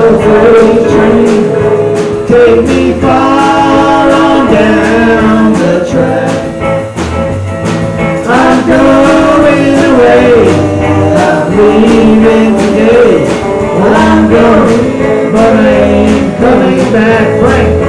train Take me far on down the track. I'm going away. I'm leaving today. Well, I'm going, but I ain't coming back, Frank.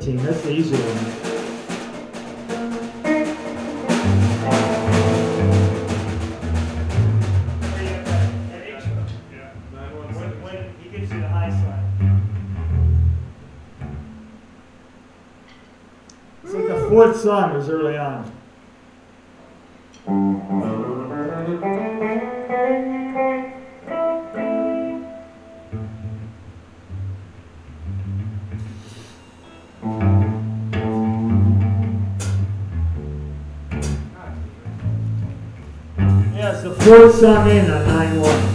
Chính. George 9 1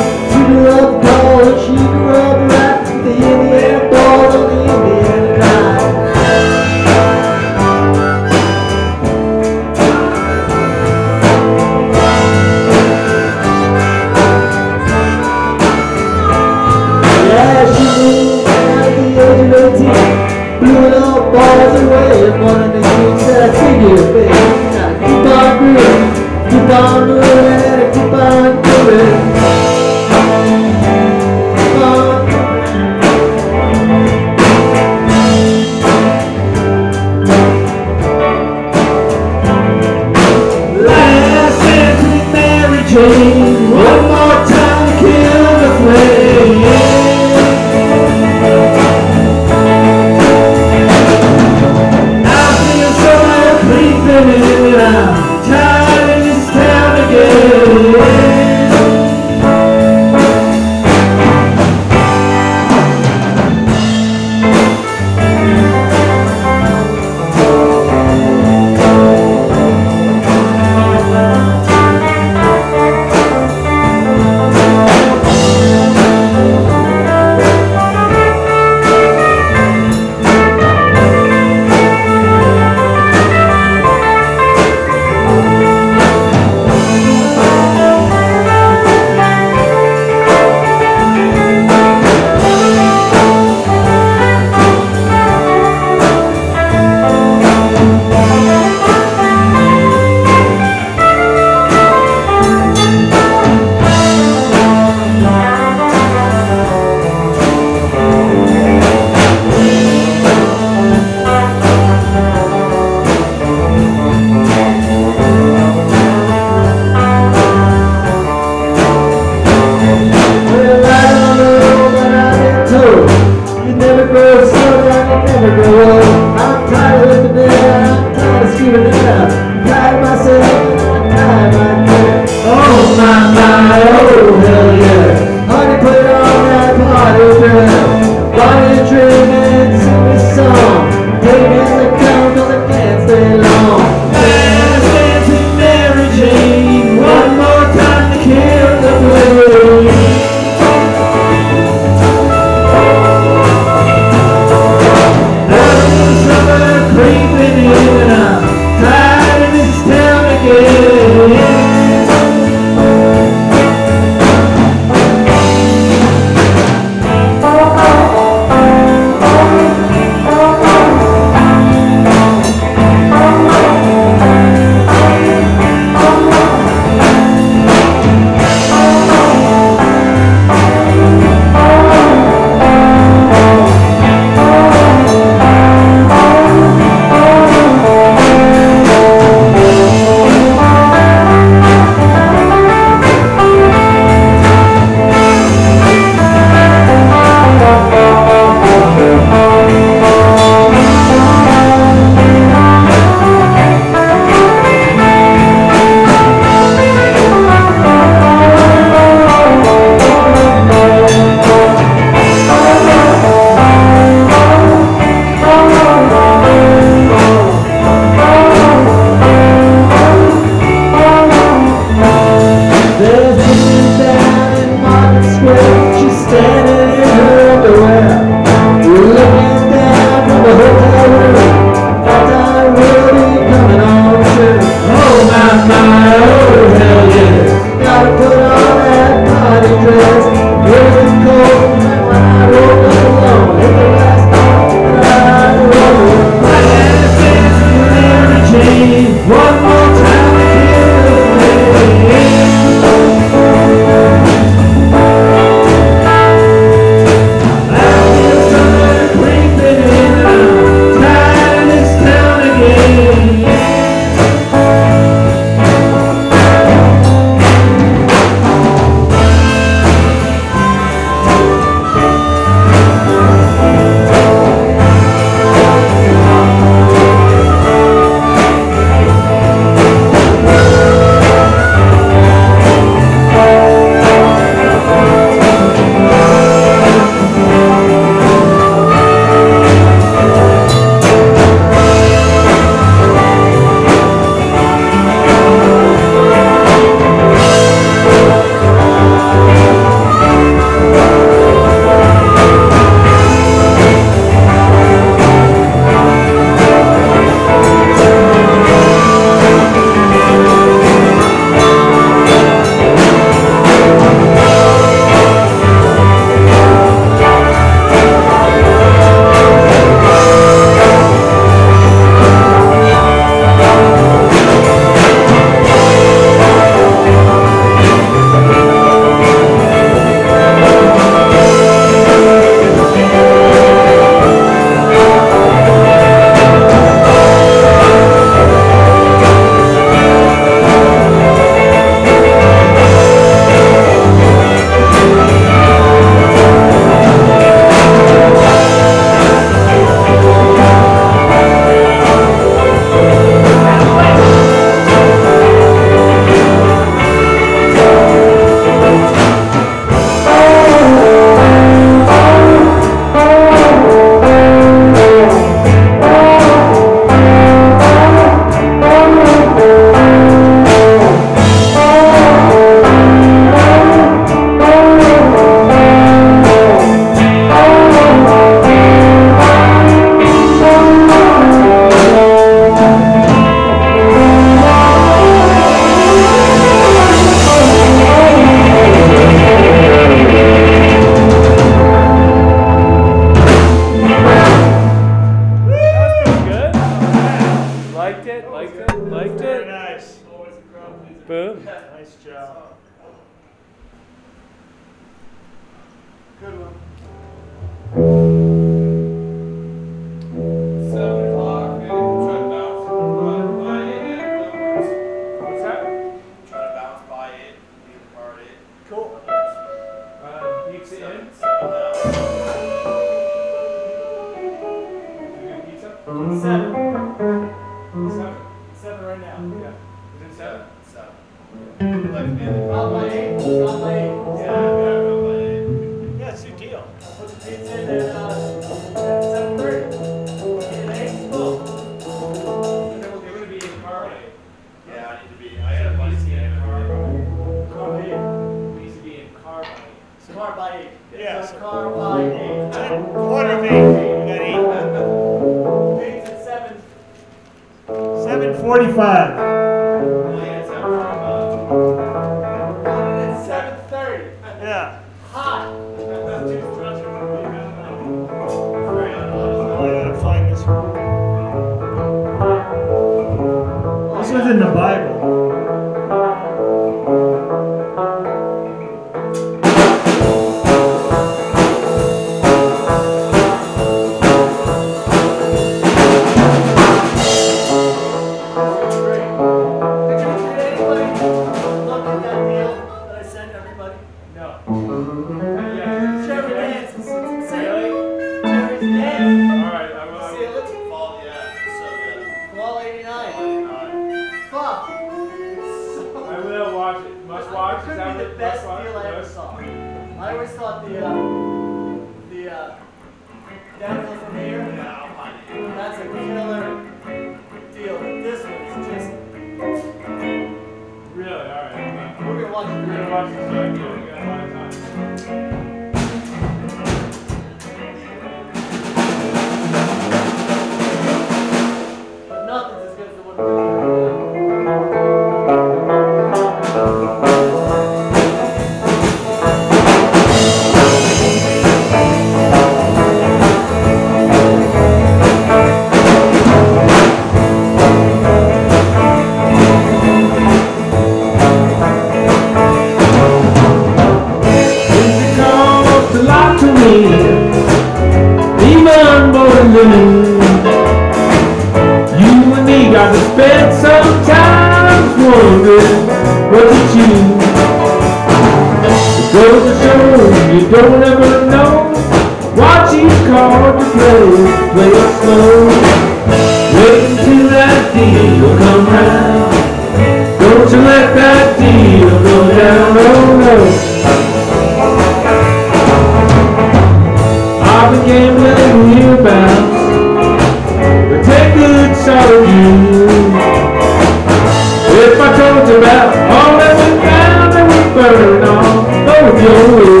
Ooh.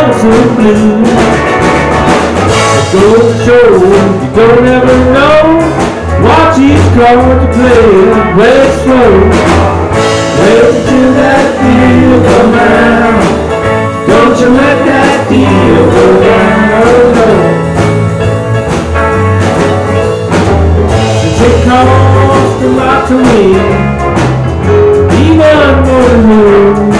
clouds are blue. It goes to show you don't ever know. Watch each card to play and play it slow. Wait till that deal come out. Don't you let that deal go down. No. So take off the lot to me. Even more than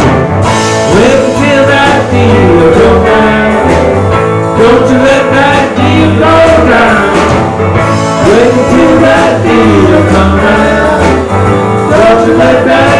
freedom from hell. Don't you let that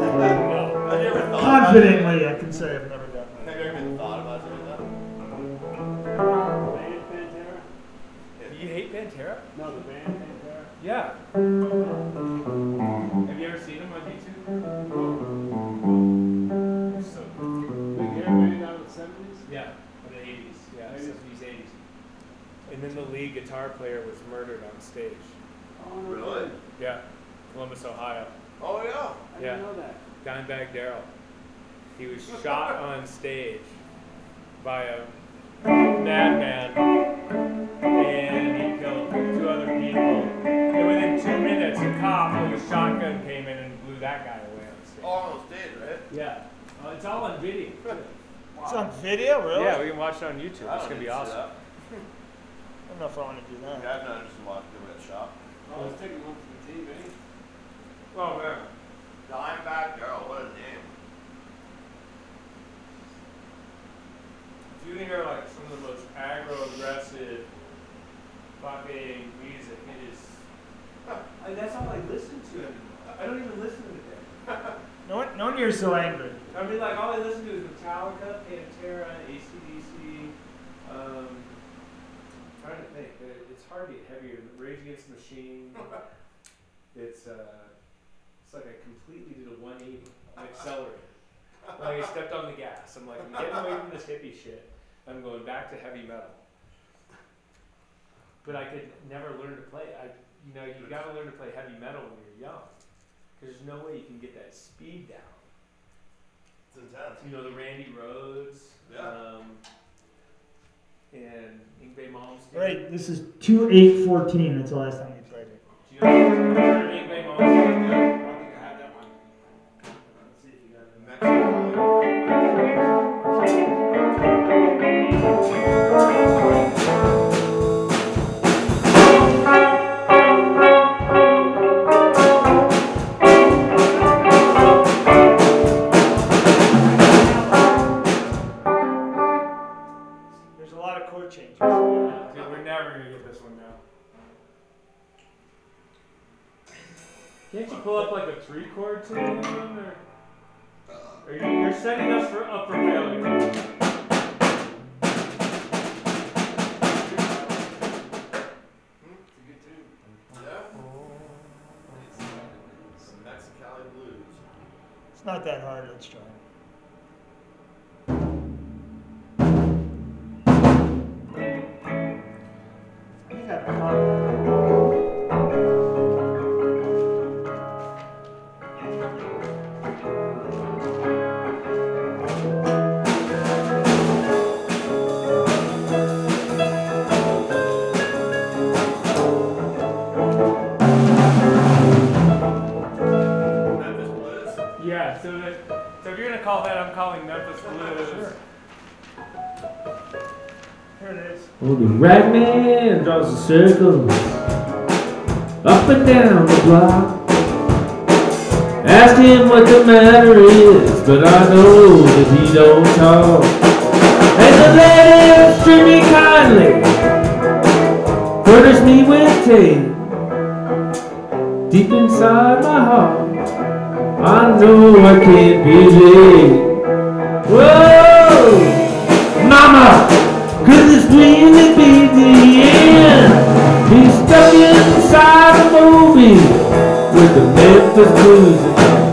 Have you ever that. Confidently, I can say I've never done that. it? Have you ever been thought about doing that? Band Pantera? You hate Pantera? No, the band Pantera. Yeah. Have you ever seen them on YouTube? So, Big hair band out of the seventies? yeah, in the 80s. Yeah, 70s, 80s. And then the lead guitar player was murdered on stage. Oh, Really? Yeah, Columbus, Ohio. Oh yeah. I Yeah. didn't know that. Dimebag Darrell. He was shot on stage by a madman, and he killed two other people. And within two minutes, a cop with a shotgun came in and blew that guy away on stage. All on stage, right? Yeah, uh, it's all on video. too. It's on video, really? Yeah, we can watch it on YouTube. I It's gonna be awesome. that. I don't know if I want to do that. Yeah, that. I've not just watched him at shop. Oh, let's take a look at the TV. Oh man. Dimebag Darrell, what a name. If you think of like some of the most aggro aggressive fucking music, it is. I, that's all I listen to anymore. I don't even listen to it. No, one- no wonder you're so angry. I mean, like all I listen to is Metallica, Pantera, ACDC. Um, I'm trying to think. It's hard to get heavier. Rage Against the Machine. It's uh, it's like I completely did a 180, an accelerator. Like I stepped on the gas. I'm like, I'm getting away from this hippie shit. I'm going back to heavy metal. But I could never learn to play. I, you know, you got to learn to play heavy metal when you're young. Because there's no way you can get that speed down. It's intense. You know, the Randy Rhoads. Yeah. Um, and Yngwie Malmsteen. Right, this is 2 8 14. That's the last time you played it. circles up and down the block. Ask him what the matter is, but I know that he don't talk. And the ladies treat me kindly, furnish me with tea. Deep inside my heart, I know I can't be late. Whoa, Mama, goodness me, He's stuck inside a movie with the Memphis blues.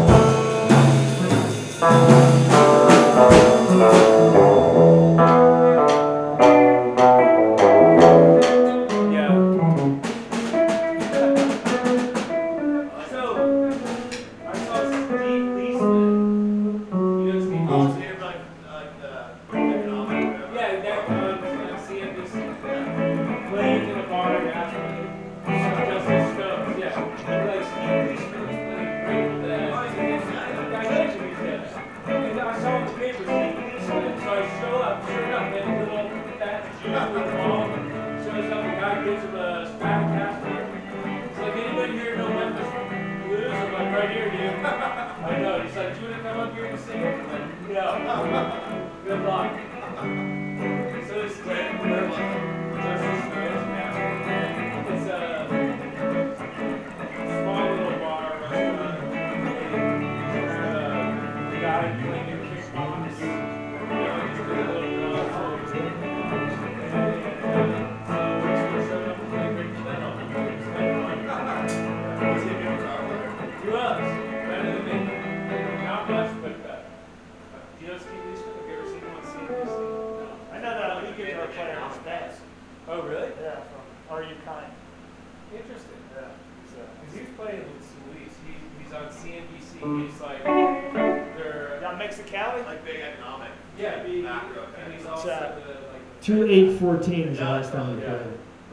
Two eight fourteen is the last time we played.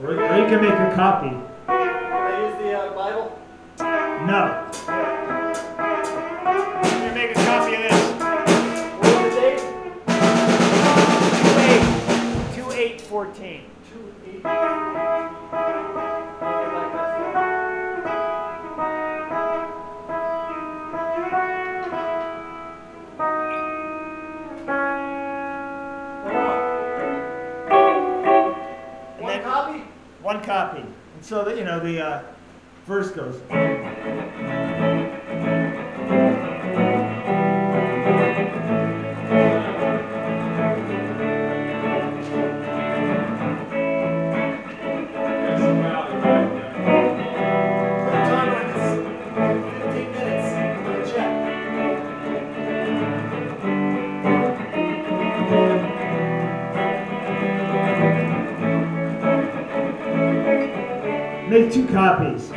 Or, or you can make a copy. Can I use the uh, Bible? No. You make a copy of this. What was the date? Two eight. so that you know the uh, verse goes. two copies.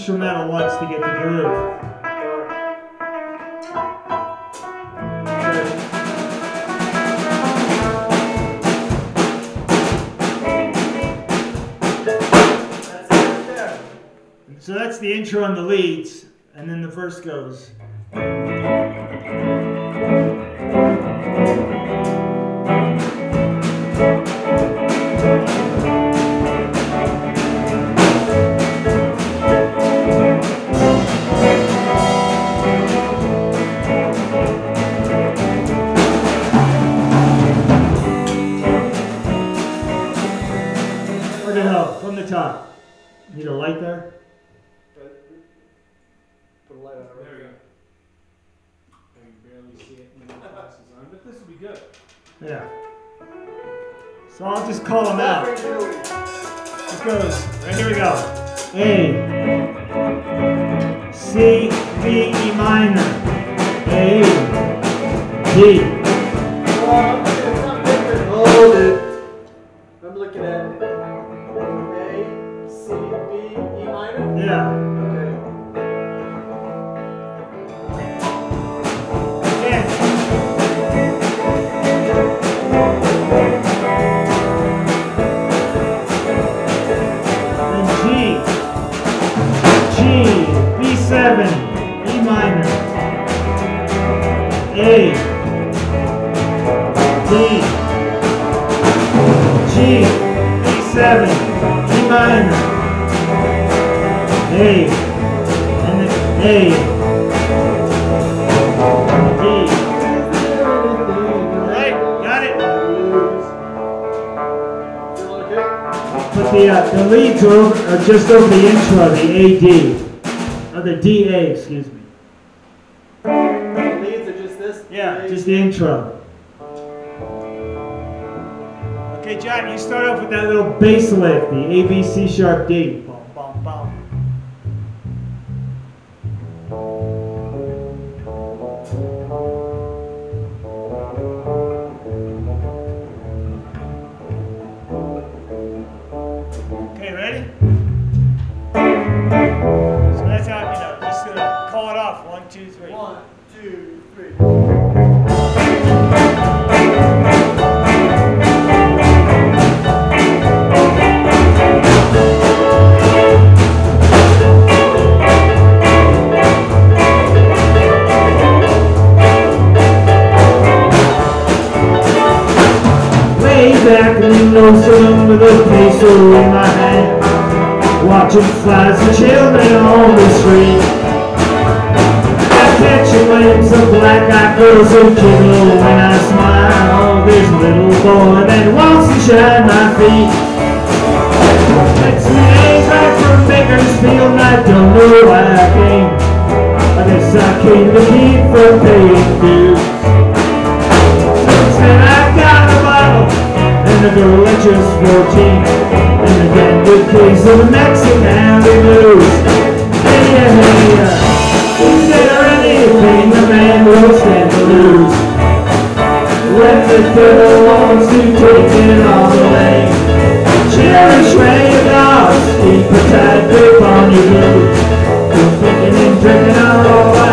instrumental once to get the groove. So that's the intro on the leads, and then the verse goes. Just over the intro, the AD. Or the DA, excuse me. The leads are just this? Yeah, just the intro. Okay, Jack, you start off with that little bass lick, the A, B, C sharp D. two, three. Way back the low saloon with a peso in my hand Watching flies and children on the street I catch a glimpse of black-eyed girls who giggle when I smile This little boy that walks beside my feet. It's me days back from Bakersfield and I don't know why I came I guess I came to keep from paying dues. Said I got a bottle and the girl at just 14 And again the case of the Mexican blues Hey, yeah, hey, yeah. Anything a man will stand to lose? When the devil wants to take it all away. Cherish where your dogs keep a tight grip on your blues Thinking and drinking are all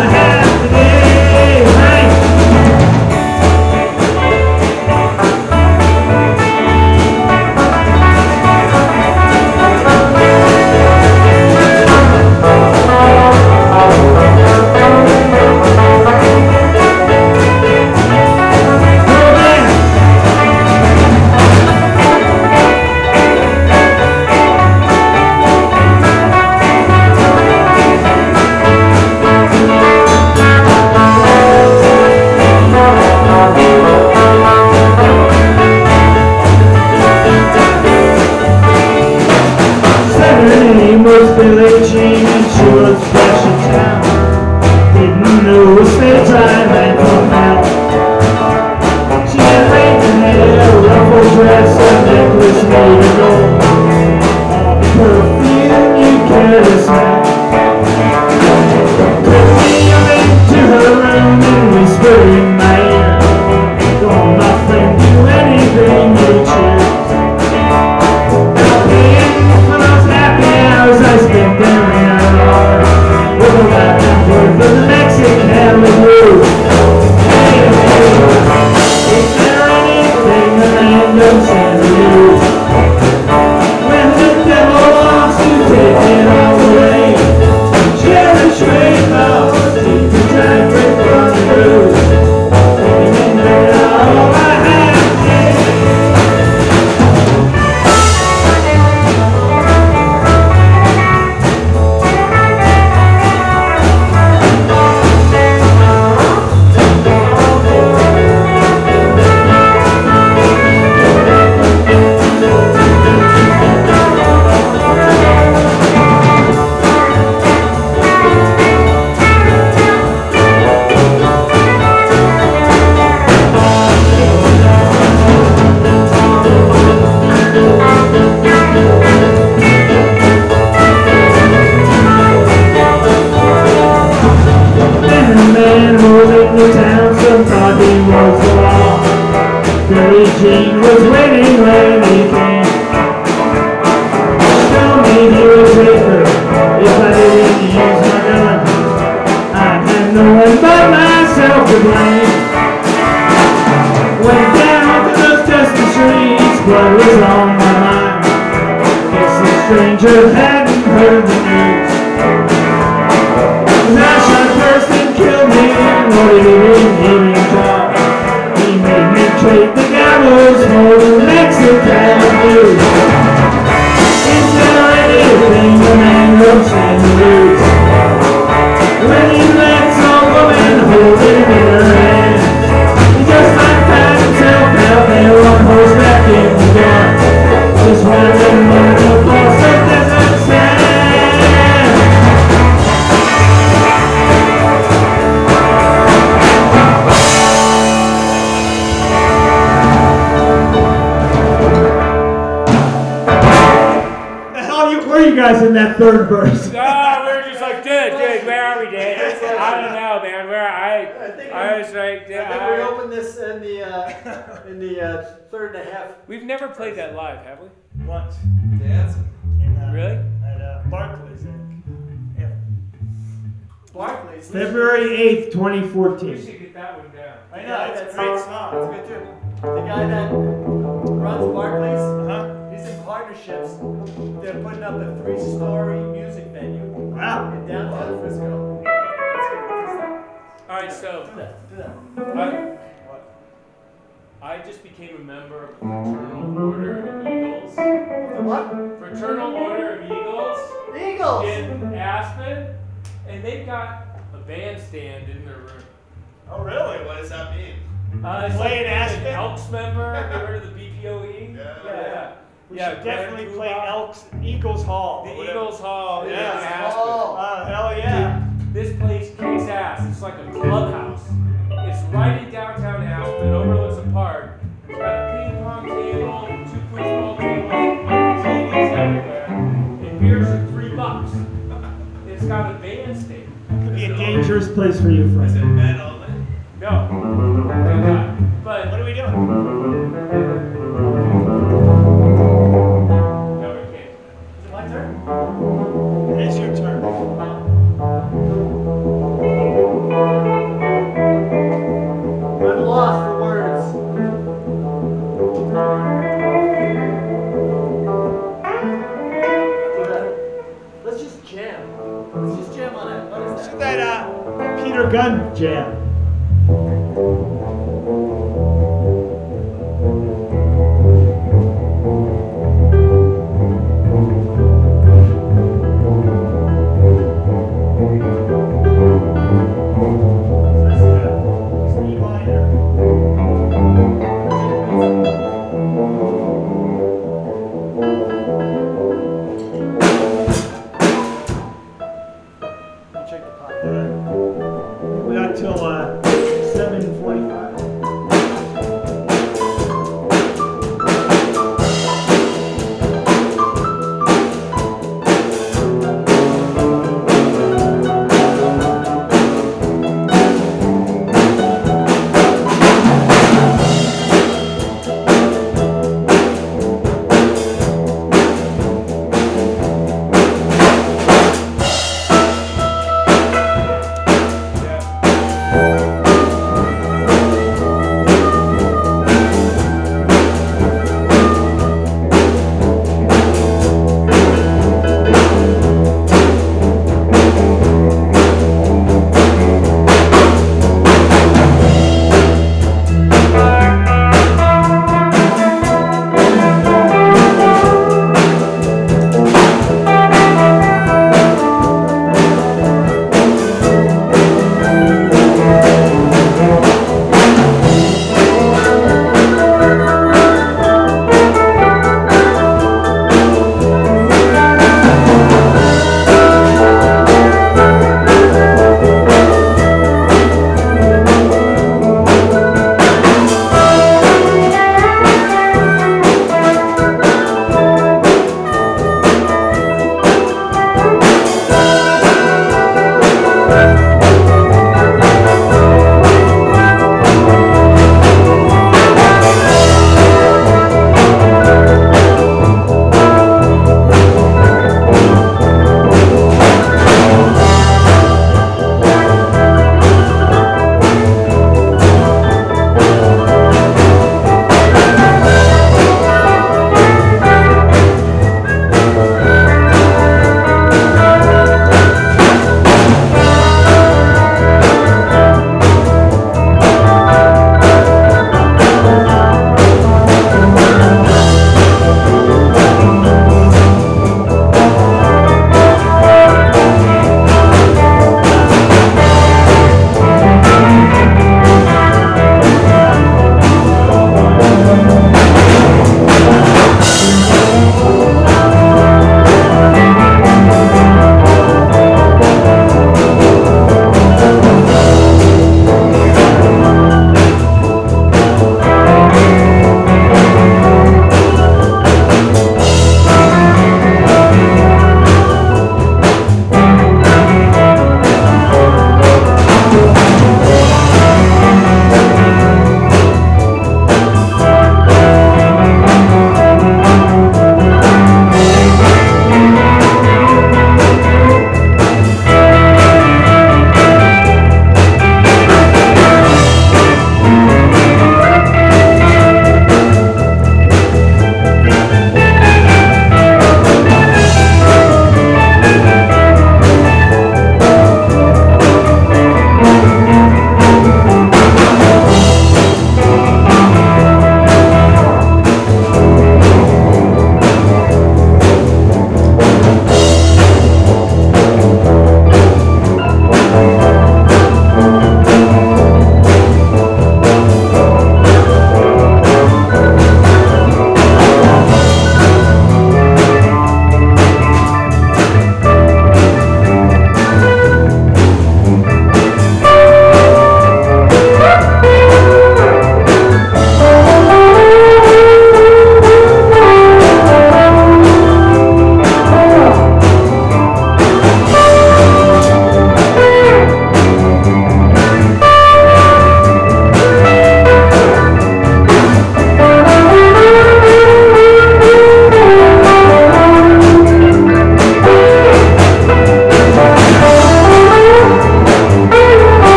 guys in that third verse? No, we were just like, dude, dude, where are we, dude? I don't know, man. Where I I, think I we- was like, I think we opened this in the uh, in the uh, third and a half. we've never played that live, have we? Once. Dancing. In, uh, Really? At uh, Barclays, Yeah. Barclays. February 8th, twenty fourteen. We 2014. should get that one down. I know, it's a great song. It's good too. The guy that runs Barclays, Uh-huh. He's in partnerships. They're putting up a three-story music venue Wow. in downtown Frisco. All right, so Do that. Do that. I, I just became a member of the Fraternal Order of Eagles. The what? Fraternal Order of Eagles Eagles. in Aspen, and they've got a bandstand in their room. Oh, really? What does that mean? Uh, it's Play like in an Aspen? Elks member. Have you heard of the BPOE? Yeah. yeah. We Yeah, should Glenn definitely play Kuba. Elks, Eagles Hall. The whatever. Eagles Hall in Yeah. Aspen. Oh. Oh, hell yeah. This place kicks ass. It's like a clubhouse. It's right in downtown Aspen, overlooks a park. It's got a ping pong table, two football tables, TVs everywhere, and beers are three bucks. It's got a bandstand. Could be a dangerous place for you, Is it friend. men only? No, no, not. But What are we doing? Let's